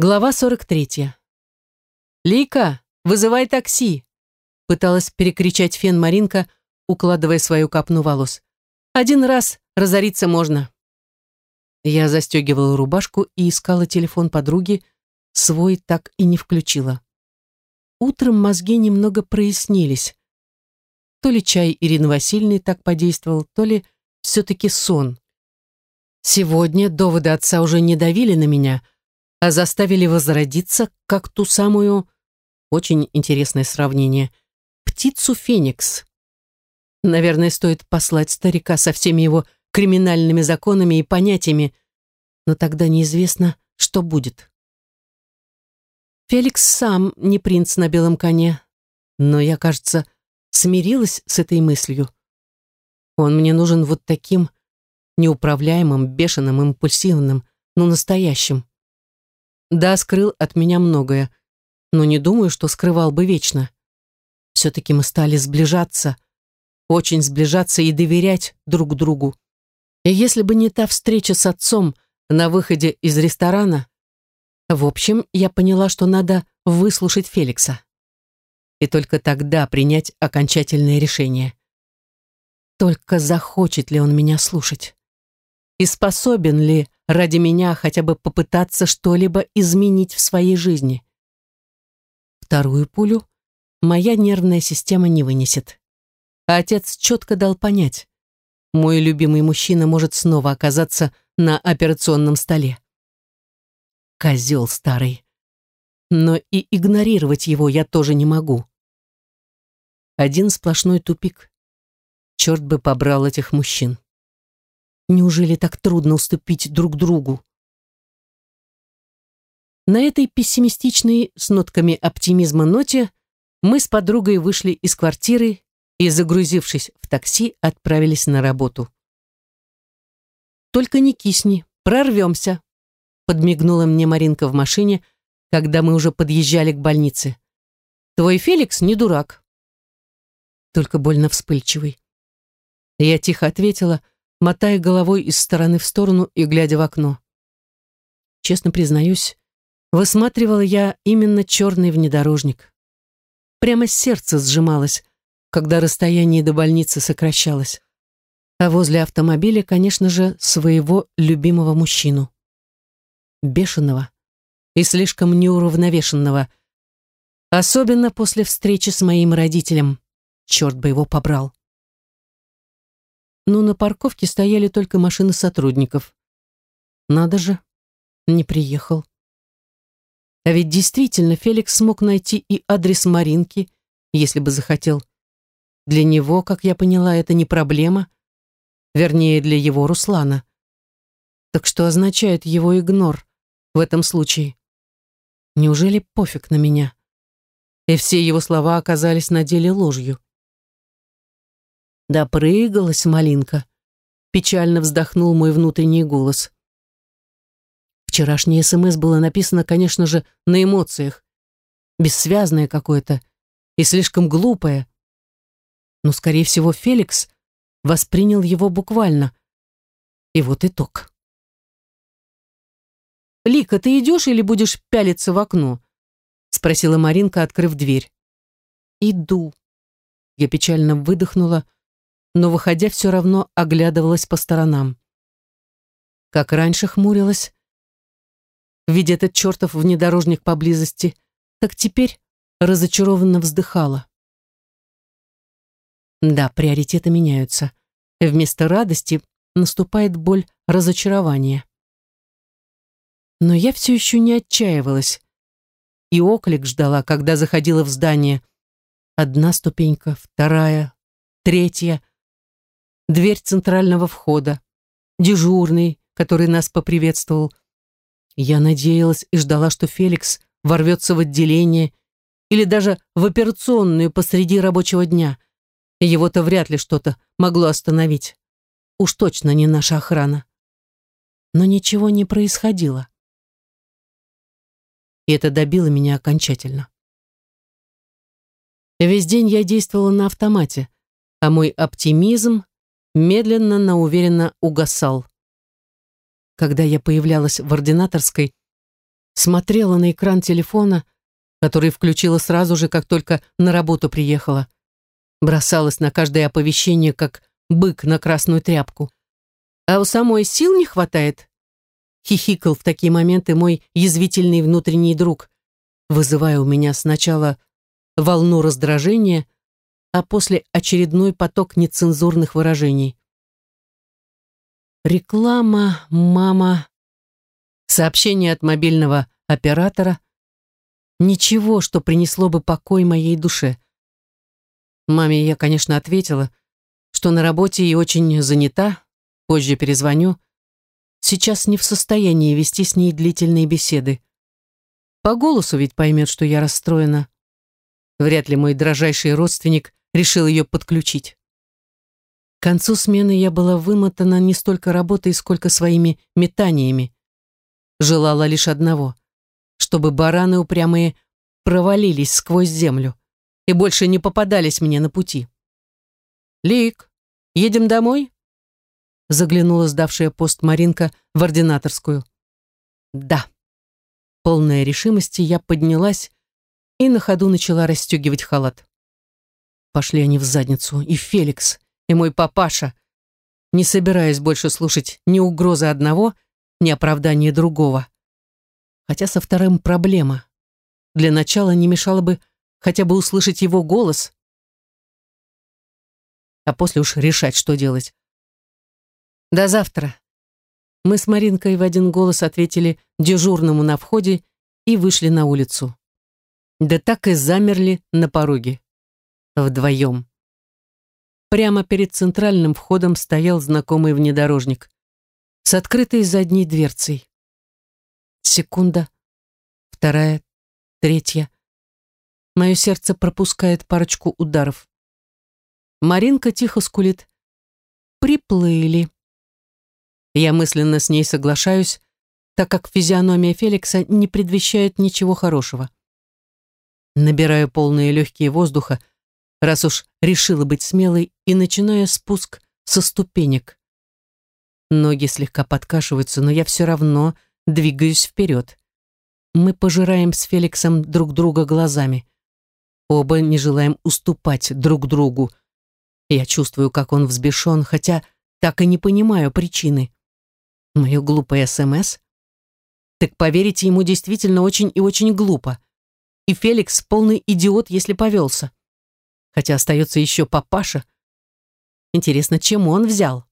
Глава 43. «Лика, вызывай такси!» Пыталась перекричать фен Маринка, укладывая свою капну волос. «Один раз разориться можно». Я застегивала рубашку и искала телефон подруги, свой так и не включила. Утром мозги немного прояснились. То ли чай Ирины Васильевны так подействовал, то ли все-таки сон. Сегодня доводы отца уже не давили на меня — а заставили возродиться, как ту самую, очень интересное сравнение, птицу Феникс. Наверное, стоит послать старика со всеми его криминальными законами и понятиями, но тогда неизвестно, что будет. Феликс сам не принц на белом коне, но я, кажется, смирилась с этой мыслью. Он мне нужен вот таким, неуправляемым, бешеным, импульсивным, но настоящим. Да, скрыл от меня многое, но не думаю, что скрывал бы вечно. Все-таки мы стали сближаться, очень сближаться и доверять друг другу. И если бы не та встреча с отцом на выходе из ресторана, в общем, я поняла, что надо выслушать Феликса. И только тогда принять окончательное решение. Только захочет ли он меня слушать? И способен ли ради меня хотя бы попытаться что-либо изменить в своей жизни. Вторую пулю моя нервная система не вынесет. А отец четко дал понять, мой любимый мужчина может снова оказаться на операционном столе. Козел старый. Но и игнорировать его я тоже не могу. Один сплошной тупик. Черт бы побрал этих мужчин. Неужели так трудно уступить друг другу? На этой пессимистичной, с нотками оптимизма ноте, мы с подругой вышли из квартиры и, загрузившись в такси, отправились на работу. «Только не кисни, прорвемся», подмигнула мне Маринка в машине, когда мы уже подъезжали к больнице. «Твой Феликс не дурак». Только больно вспыльчивый. Я тихо ответила – мотая головой из стороны в сторону и глядя в окно. Честно признаюсь, высматривала я именно черный внедорожник. Прямо сердце сжималось, когда расстояние до больницы сокращалось. А возле автомобиля, конечно же, своего любимого мужчину. Бешеного и слишком неуравновешенного. Особенно после встречи с моим родителем. Черт бы его побрал но на парковке стояли только машины сотрудников. Надо же, не приехал. А ведь действительно Феликс смог найти и адрес Маринки, если бы захотел. Для него, как я поняла, это не проблема. Вернее, для его Руслана. Так что означает его игнор в этом случае? Неужели пофиг на меня? И все его слова оказались на деле ложью. Допрыгалась малинка. Печально вздохнул мой внутренний голос. Вчерашнее СМС было написано, конечно же, на эмоциях. Бессвязное какое-то и слишком глупое. Но, скорее всего, Феликс воспринял его буквально. И вот итог. «Лика, ты идешь или будешь пялиться в окно?» спросила Маринка, открыв дверь. «Иду». Я печально выдохнула, но, выходя, все равно оглядывалась по сторонам. Как раньше хмурилась, видя этот чертов внедорожник поблизости, так теперь разочарованно вздыхала. Да, приоритеты меняются. Вместо радости наступает боль разочарования. Но я все еще не отчаивалась. И оклик ждала, когда заходила в здание. Одна ступенька, вторая, третья — дверь центрального входа, дежурный, который нас поприветствовал. Я надеялась и ждала, что Феликс ворвется в отделение или даже в операционную посреди рабочего дня. Его-то вряд ли что-то могло остановить. Уж точно не наша охрана. Но ничего не происходило. И это добило меня окончательно. Весь день я действовала на автомате, а мой оптимизм медленно, но уверенно угасал. Когда я появлялась в ординаторской, Смотрела на экран телефона, который включила сразу же, как только на работу приехала. Бросалась на каждое оповещение, как бык на красную тряпку. А у самой сил не хватает. Хихикал в такие моменты мой язвительный внутренний друг, вызывая у меня сначала волну раздражения, а после очередной поток нецензурных выражений. Реклама, мама, сообщение от мобильного оператора. Ничего, что принесло бы покой моей душе. Маме я, конечно, ответила, что на работе и очень занята, позже перезвоню. Сейчас не в состоянии вести с ней длительные беседы. По голосу ведь поймет, что я расстроена. Вряд ли мой дрожайший родственник решил ее подключить. К концу смены я была вымотана не столько работой, сколько своими метаниями. Желала лишь одного, чтобы бараны упрямые провалились сквозь землю и больше не попадались мне на пути. «Лик, едем домой?» Заглянула сдавшая пост Маринка в ординаторскую. «Да». Полная решимости я поднялась и на ходу начала расстегивать халат. Пошли они в задницу, и Феликс, и мой папаша, не собираясь больше слушать ни угрозы одного, ни оправдания другого. Хотя со вторым проблема. Для начала не мешало бы хотя бы услышать его голос, а после уж решать, что делать. До завтра. Мы с Маринкой в один голос ответили дежурному на входе и вышли на улицу. Да так и замерли на пороге вдвоем. Прямо перед центральным входом стоял знакомый внедорожник с открытой задней дверцей. Секунда, вторая, третья. Мое сердце пропускает парочку ударов. Маринка тихо скулит. «Приплыли». Я мысленно с ней соглашаюсь, так как физиономия Феликса не предвещает ничего хорошего. Набираю полные легкие воздуха, раз уж решила быть смелой, и начинаю спуск со ступенек. Ноги слегка подкашиваются, но я все равно двигаюсь вперед. Мы пожираем с Феликсом друг друга глазами. Оба не желаем уступать друг другу. Я чувствую, как он взбешен, хотя так и не понимаю причины. Мое глупое СМС? Так поверите, ему действительно очень и очень глупо. И Феликс полный идиот, если повелся хотя остается еще папаша. Интересно, чем он взял?